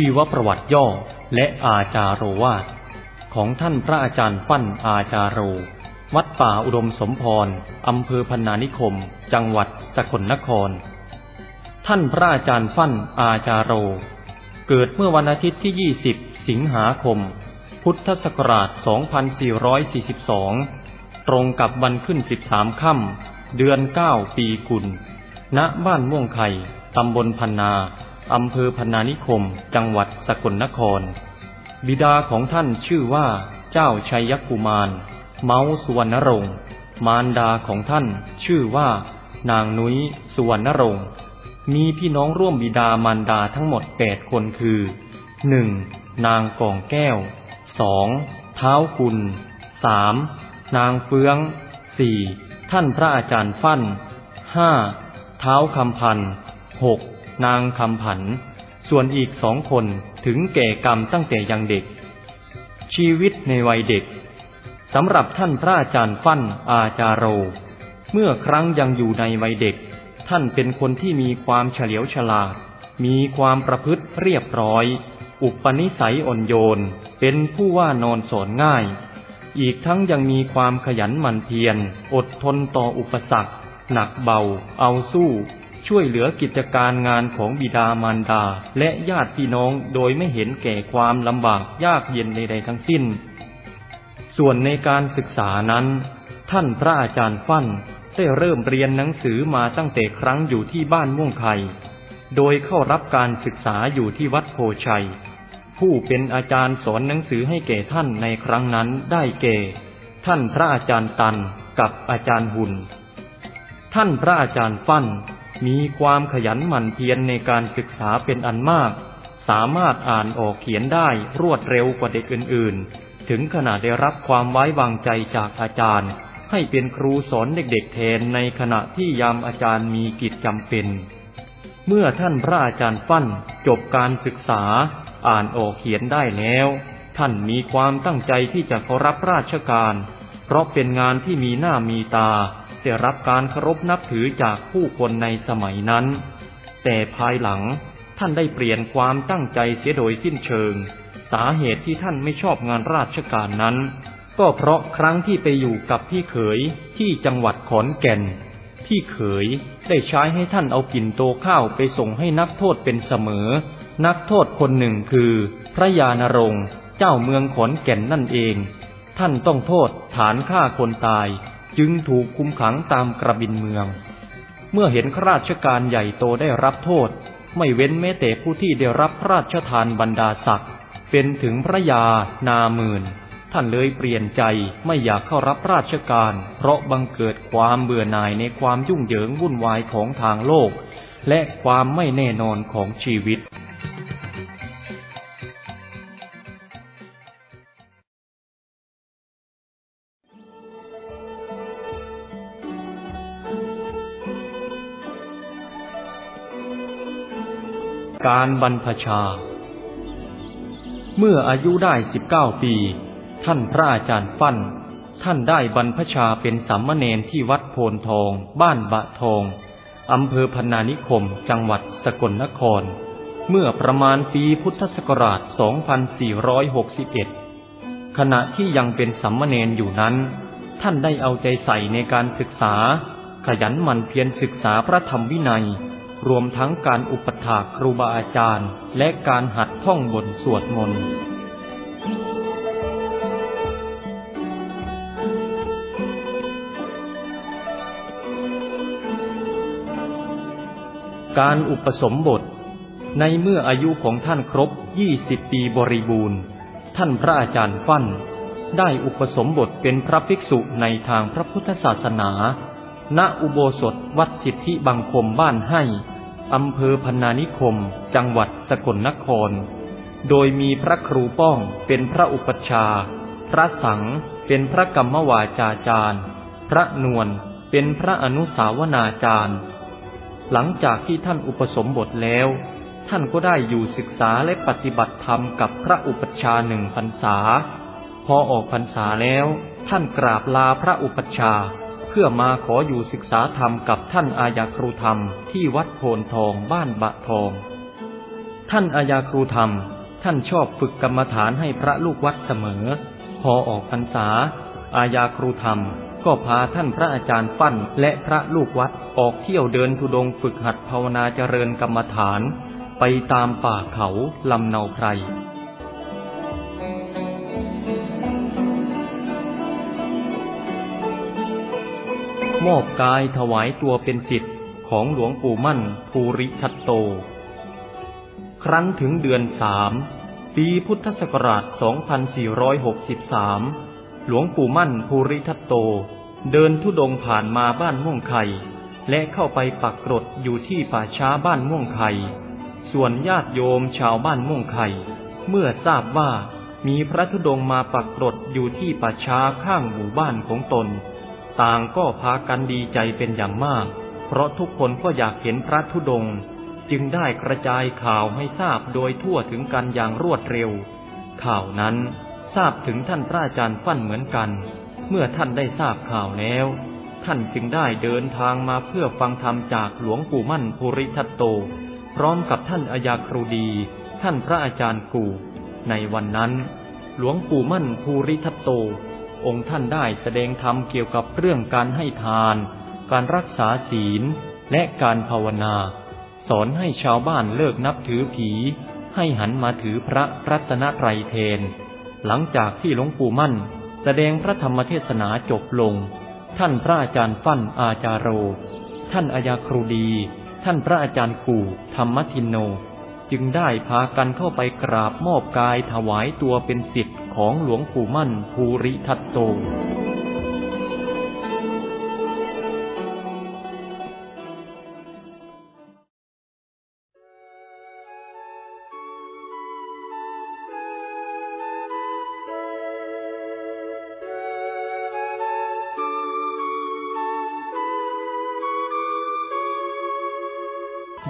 ชีวประวัติย่อและอาจารโรวาทของท่านพระอาจารย์ปั้นอาจารโร วัดป่าอุดมสมพรอำเภอพนานิคม จังหวัดสกลนคร ท่านพระอาจารย์ฟั่นอาจารโร เกิดเมื่อวันอาทิตย์ที่ 20 สิงหาคม พุทธศักราช 2442 ตรงกับวันขึ้น 13 ค่ำเดือน 9 ปีกุล ณ บ้านม่วงไข่ ตำบลพันนา อำเภอพนานิคม จังหวัดสกลนคร บิดาของท่านชื่อว่า เจ้าชัยยกุมาร เมาสุวรรณรงค์ มารดาของท่าน ชื่อว่า นางนุ้ยสุวรรณรงค์ มีพี่น้องร่วมบิดามารดาทั้งหมดแปดคนคือหนึ่งนางกองแก้วสองเท้ากุลสามนางเฟืองสี่ท่านพระอาจารย์ฟั่นห้าเท้าคำพันหก นางคำผัน ส่วนอีกสองคนถึงแก่กรรมตั้งแต่ยังเด็ก ชีวิตในวัยเด็กสำหรับท่านพระอาจารย์ฟั่นอาจารโร เมื่อครั้งยังอยู่ในวัยเด็ก ท่านเป็นคนที่มีความเฉลียวฉลาด มีความประพฤติเรียบร้อย อุปนิสัยอ่อนโยน เป็นผู้ว่านอนสอนง่าย อีกทั้งยังมีความขยันหมั่นเพียร อดทนต่ออุปสรรค หนักเบา เอาสู้ ช่วยเหลือกิจการงานของบิดามารดา และญาติพี่น้องโดยไม่เห็นแก่ความลำบากยากเย็นใดๆทั้งสิ้น ส่วนในการศึกษานั้น ท่านพระอาจารย์ฟั่นได้เริ่มเรียนหนังสือมาตั้งแต่ครั้งอยู่ที่บ้านม่วงไข่โดยเข้ารับการศึกษาอยู่ที่วัดโพชัย ผู้เป็นอาจารย์สอนหนังสือให้แก่ท่านในครั้งนั้นได้แก่ ท่านพระอาจารย์ตันกับอาจารย์หุ่น ท่านพระอาจารย์ฟั่น มีความขยันหมั่นเพียรในการศึกษาเป็นอันมาก สามารถอ่านออกเขียนได้รวดเร็วกว่าเด็กอื่นๆ ถึงขนาดได้รับความไว้วางใจจากอาจารย์ ให้เป็นครูสอนเด็กๆแทนในขณะที่ยามอาจารย์มีกิจจำเป็น เมื่อท่านพระอาจารย์ฟั่นจบการศึกษา อ่านออกเขียนได้แล้ว ท่านมีความตั้งใจที่จะเคารพราชการ เพราะเป็นงานที่มีหน้ามีตา ได้รับการเคารพนับถือจากผู้คนในสมัยนั้น แต่ภายหลังท่านได้เปลี่ยนความตั้งใจเสียโดยสิ้นเชิง สาเหตุที่ท่านไม่ชอบงานราชการนั้น ก็เพราะครั้งที่ไปอยู่กับพี่เขยที่จังหวัดขอนแก่น พี่เขยได้ใช้ให้ท่านเอาปิ่นโตข้าวไปส่งให้นักโทษเป็นเสมอ นักโทษคนหนึ่งคือ พระยานรงค์เจ้าเมืองขอนแก่นนั่นเอง ท่านต้องโทษฐานฆ่าคนตาย จึงถูกคุมขังตามกระบินเมือง เมื่อเห็นข้าราชการใหญ่โตได้รับโทษ ไม่เว้นแม้แต่ผู้ที่ได้รับพระราชทานบรรดาศักดิ์เป็นถึงพระยานาหมื่น ท่านเลยเปลี่ยนใจไม่อยากเข้ารับราชการ เพราะบังเกิดความเบื่อหน่ายในความยุ่งเหยิงวุ่นวายของทางโลก และความไม่แน่นอนของชีวิต การบรรพชา เมื่ออายุได้สิบเก้าปี ท่านพระอาจารย์ฟั่น ท่านได้บรรพชาเป็นสามเณรที่วัดโพนทอง บ้านบะทองอำเภอพนานิคม จังหวัดสกลนคร เมื่อประมาณปีพุทธศักราช 2461 ขณะที่ยังเป็นสามมเณรอยู่นั้น ท่านได้เอาใจใส่ในการศึกษา ขยันหมั่นเพียรศึกษาพระธรรมวินัย รวมทั้งการอุปถากครูบาอาจารย์ และการหัดท่องบนสวดมนต์การอุปสมบท ในเมื่ออายุของท่านครบ 20 ปีบริบูรณ์ ท่านพระอาจารย์ฟั่น ได้อุปสมบทเป็นพระภิกษุในทางพระพุทธศาสนา ณอุโบสถวัดสิทธิบังคมบ้านให้ อำเภอพนานิคม จังหวัดสกลนคร โดยมีพระครูป้องเป็นพระอุปัชฌาย์ พระสังเป็นพระกรรมวาจาจารย์ พระนวลเป็นพระอนุสาวนาจารย์ หลังจากที่ท่านอุปสมบทแล้ว ท่านก็ได้อยู่ศึกษาและปฏิบัติธรรมกับพระอุปัชฌาย์หนึ่งพรรษา พอออกพรรษาแล้ว ท่านกราบลาพระอุปัชฌาย์ เพื่อมาขออยู่ศึกษาธรรมกับท่านอาญาครูธรรมที่วัดโพนทองบ้านบะทอง ท่านอาญาครูธรรม ท่านชอบฝึกกรรมฐานให้พระลูกวัดเสมอ พอออกพรรษา อาญาครูธรรมก็พาท่านพระอาจารย์ปั้นและพระลูกวัดออกเที่ยวเดินทุดงฝึกหัดภาวนาเจริญกรรมฐาน ไปตามป่าเขาลำเนาไพร มอบกายถวายตัวเป็นสิทธิ์ของหลวงปู่มั่นภูริทัตโต ครั้นถึงเดือนสามปีพุทธศักราช 2463 หลวงปู่มั่นภูริทัตโต เดินทุดงผ่านมาบ้านม่วงไข่และเข้าไปปักกรดอยู่ที่ป่าช้าบ้านม่วงไข่ส่วนญาติโยมชาวบ้านม่วงไข่เมื่อทราบว่ามีพระธุดงมาปักกรดอยู่ที่ป่าช้าข้างหมู่บ้านของตน ต่างก็พากันดีใจเป็นอย่างมาก เพราะทุกคนก็อยากเห็นพระธุดงค์จึงได้กระจายข่าวให้ทราบโดยทั่วถึงกันอย่างรวดเร็ว ข่าวนั้นทราบถึงท่านพระอาจารย์ฟั่นเหมือนกัน เมื่อท่านได้ทราบข่าวแล้ว ท่านจึงได้เดินทางมาเพื่อฟังธรรมจากหลวงปู่มั่นภูริทัตโต พร้อมกับท่านอาญาครูดี ท่านพระอาจารย์กู ในวันนั้น หลวงปู่มั่นภูริทัตโต องค์ท่านได้แสดงธรรมเกี่ยวกับเรื่องการให้ทาน การรักษาศีล และการภาวนา สอนให้ชาวบ้านเลิกนับถือผี ให้หันมาถือพระรัตนตรัยเทน หลังจากที่หลวงปู่มั่น แสดงพระธรรมเทศนาจบลง ท่านพระอาจารย์ฟั่นอาจารโร ท่านอาญาครูดี ท่านพระอาจารย์กู่ธรรมทินโน จึงได้พากันเข้าไปกราบมอบกายถวายตัวเป็นสิทธิ์ ของหลวงปู่มั่นภูริทัตโต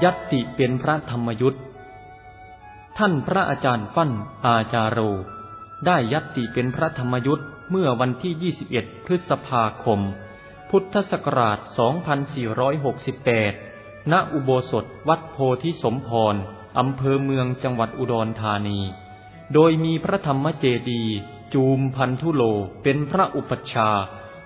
ยัตติเป็นพระธรรมยุทธท่านพระอาจารย์ฟั่นอาจารโร ได้ยัตติเป็นพระธรรมยุทธ์เมื่อวันที่ 21 พฤษภาคม พุทธศักราช 2468 ณ อุโบสถวัดโพธิสมพร อำเภอเมืองจังหวัดอุดรธานี โดยมีพระธรรมเจดีย์จูมพันธุโลเป็นพระอุปัชฌาย์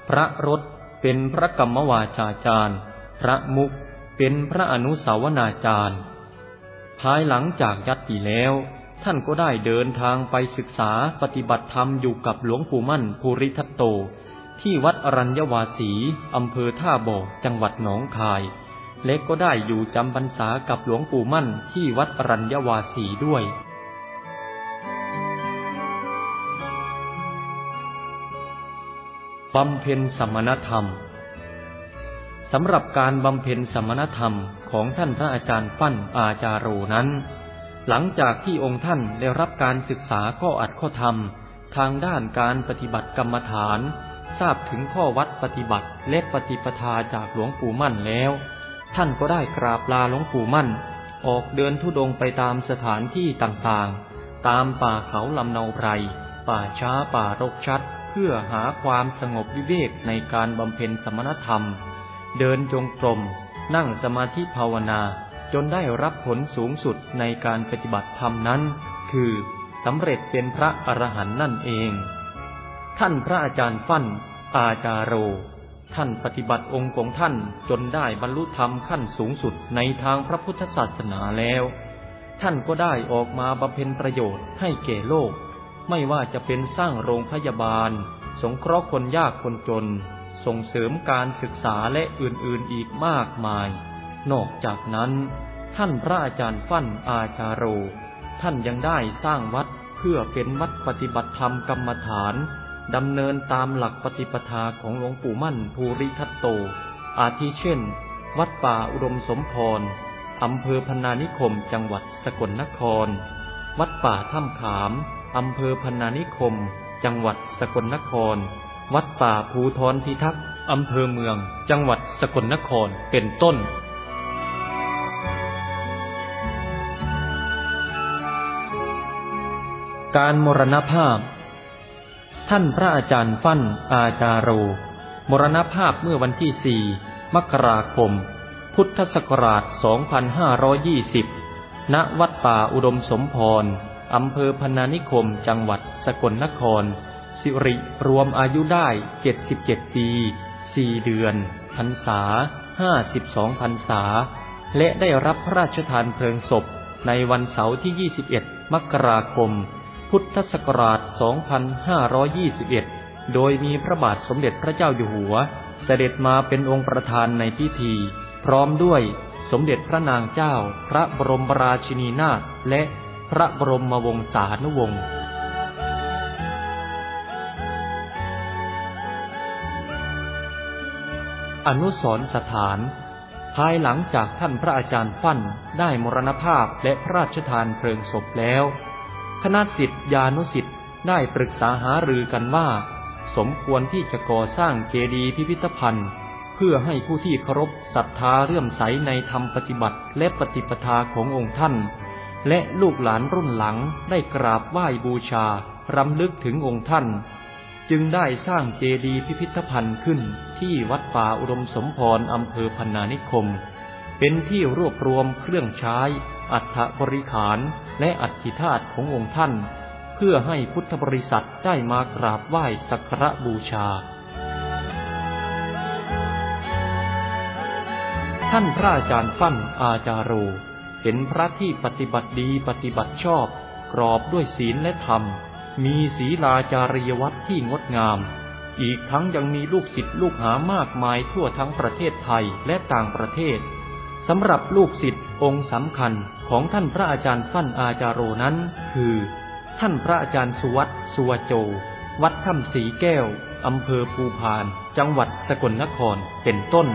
พระรถเป็นพระกรรมวาจาจารย์ พระมุกเป็นพระอนุสาวนาจารย์ ภายหลังจากยัตติแล้ว ท่านก็ได้เดินทางไปศึกษาปฏิบัติธรรมอยู่กับหลวงปู่มั่นภูริทัตโต ที่วัดอรัญญวาสีอำเภอท่าบ่อจังหวัดหนองคายและก็ได้อยู่จำพรรษากับหลวงปู่มั่นที่วัดอรัญญวาสีด้วย บำเพ็ญสมณธรรมสำหรับการบำเพ็ญสมณธรรมของท่านพระอาจารย์ฟั่นอาจารโรนั้น หลังจากที่องค์ท่านได้รับการศึกษาข้ออัดข้อธรรม ทางด้านการปฏิบัติกรรมฐาน ทราบถึงข้อวัดปฏิบัติและปฏิปทาจากหลวงปู่มั่นแล้ว ท่านก็ได้กราบลาหลวงปู่มั่น ออกเดินทุดงไปตามสถานที่ต่างๆ ตามป่าเขาลำเนาไพร ป่าช้าป่ารกชัด เพื่อหาความสงบวิเวกในการบำเพ็ญสมณธรรม เดินจงกรมนั่งสมาธิภาวนา จนได้รับผลสูงสุดในการปฏิบัติธรรมนั้น คือสำเร็จเป็นพระอรหันต์นั่นเอง ท่านพระอาจารย์ฟั่น อาจารโร ท่านปฏิบัติองค์ของท่านจนได้บรรลุธรรมขั้นสูงสุดในทางพระพุทธศาสนาแล้ว ท่านก็ได้ออกมาบำเพ็ญประโยชน์ให้แก่โลก ไม่ว่าจะเป็นสร้างโรงพยาบาล สงเคราะห์คนยากคนจน ส่งเสริมการศึกษาและอื่นๆอีกมากมาย นอกจากนั้น ท่านพระอาจารย์ฟั่นอาจารโร ท่านยังได้สร้างวัดเพื่อเป็นวัดปฏิบัติธรรมกรรมฐานดำเนินตามหลักปฏิปทาของหลวงปู่มั่นภูริทัตโต อาทิเช่น วัดป่าอุดมสมพรอำเภอพนานิคมจังหวัดสกลนคร วัดป่าถ้ำขามอำเภอพนานิคม จังหวัดสกลนคร วัดป่าภูทรพิทักษ์อำเภอเมือง จังหวัดสกลนครเป็นต้น การมรณภาพ ท่านพระอาจารย์ฟั่นอาจารโร มรณภาพเมื่อวันที่สี่มกราคม พุทธศักราช 2520 ณ วัดป่าอุดมสมพร อำเภอพนานิคม จังหวัดสกลนคร สิริรวมอายุได้ 77 ปี 4 เดือนพรรษา 52 พรรษา และได้รับพระราชทานเพลิงศพในวันเสาร์ที่ 21 มกราคม พุทธศักราช 2521 โดยมีพระบาทสมเด็จพระเจ้าอยู่หัว เสด็จมาเป็นองค์ประธานในพิธี พร้อมด้วยสมเด็จพระนางเจ้า พระบรมราชินีนาถ และพระบรมวงศานุวงศ์อนุสรสถาน ภายหลังจากท่านพระอาจารย์ฟั่นได้มรณภาพและพระราชทานเพลิงศพแล้ว คณะสิทธิยานุสิทธิ์ได้ปรึกษาหารือกันว่า สมควรที่จะก่อสร้างเจดีย์พิพิธภัณฑ์ เพื่อให้ผู้ที่เคารพศรัทธาเลื่อมใสในธรรมปฏิบัติและปฏิปทาขององค์ท่าน และลูกหลานรุ่นหลังได้กราบไหว้บูชารำลึกถึงองค์ท่าน จึงได้สร้างเจดีย์พิพิธภัณฑ์ขึ้นที่วัดป่าอุดมสมพรอำเภอพันนานิคม เป็นที่รวบรวมเครื่องใช้ อัฐบริขาร และอัฐิธาตุขององค์ท่าน เพื่อให้พุทธบริษัทได้มากราบไหว้สักการะบูชา ท่านพระอาจารย์ฟั่นอาจารโร เห็นพระที่ปฏิบัติดีปฏิบัติชอบ กรอบด้วยศีลและธรรม มีศีลาจารียวัตรที่งดงาม อีกทั้งยังมีลูกศิษย์ลูกหามากมายทั่วทั้งประเทศไทยและต่างประเทศสำหรับลูกศิษย์องค์สำคัญ ของท่านพระอาจารย์ฟั่นอาจารโรนั้น คือ ท่านพระอาจารย์สุวัตสุวโจ วัดถ้ำสีแก้วอำเภอภูพาน จังหวัดสกลนครเป็นต้น